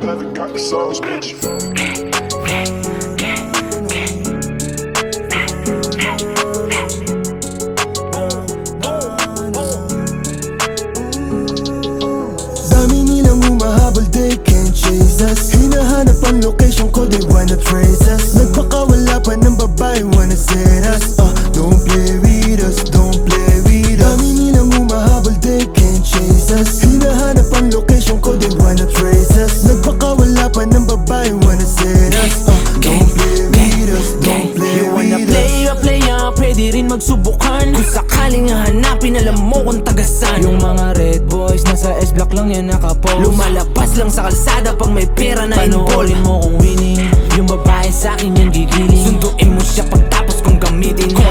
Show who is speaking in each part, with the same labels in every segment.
Speaker 1: the sauce, bitch.
Speaker 2: They can't chase us Hinahanap ang location ko, they wanna trace us Nagpakawala pa ng babae, wanna set us uh, Don't play with babae, wanna set us uh, Don't play with us, don't play
Speaker 3: You wanna play a player, pwede rin magsubukan. Kung sakaling hahanapin, alam mo kung tagasan. Yung mga red boys, nasa S-block lang yan nakapost. Lumalabas lang sa kalsada pag may pera na involved. Mo kung winning. Yung babae sa akin yung gigiling. Sunduin mo siya pagtapos kong gamitin. Kung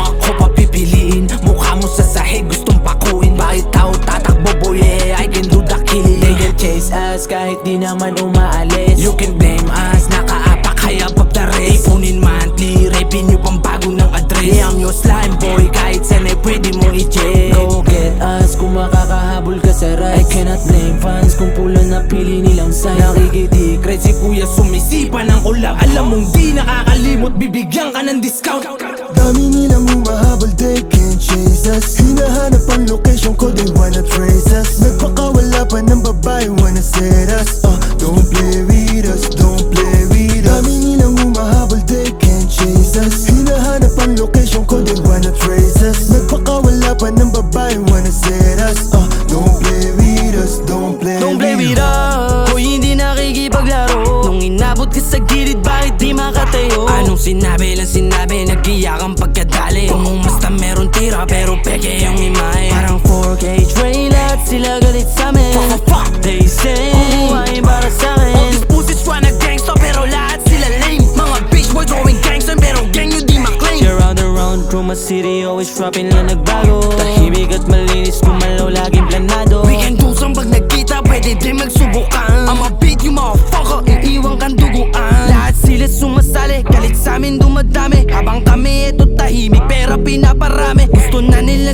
Speaker 3: us kahit di naman umaalis. You can blame us, nakaapak kaya pag the race. Ipunin monthly, revenue pang bago ng address. Yeah, I'm your slime boy, kahit saan ay pwede mo i-check. Go get us, kung makakahabol ka sa rice. I cannot blame fans kung pula na pili nilang sign. Nakikitik, right si kuya sumisipa ng ulap Alam mong di nakakalimot, bibigyan ka ng discount.
Speaker 2: Dami nilang humahabol, they can't chase us. Hinahanap ang location ko, they wanna trace us us
Speaker 3: Hoy hindi nakikipaglaro Nung inabot ka sa gilid bakit di makatayo? Anong sinabi lang sinabi Nagkiyak ang pagkadali. Kung umasta meron tira pero peke yung imahe. Parang 4K trail at sila galit sa amin. They say Umuhay para sa akin. All these pussies tryna gangsta pero lahat sila lame. Mga bitch boy drawing gangster pero gang nyo di maklaim You're round and round through my city always dropping lang nagbago. Tahimik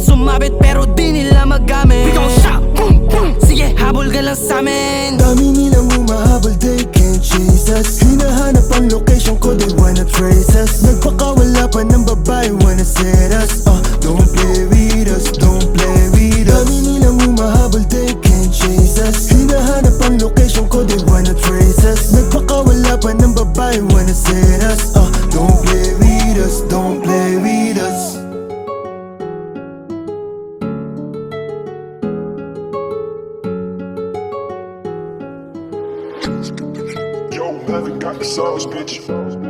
Speaker 3: na nila sumabit pero di nila magamit. We gon' shot. Boom boom. Sige habol ka lang sa amin.
Speaker 2: Dami nilang humahabol, they can't chase us. Hinahanap ang location ko, they wanna trace us. Nagpakawala pa ng babae, wanna set us. Uh, Don't play with us, don't play with us. Dami nilang humahabol, they can't chase us. Hinahanap ang location ko, they wanna trace us. Nagpakawala pa ng babae, wanna set us. Uh,
Speaker 1: Haven't got the sauce, bitch.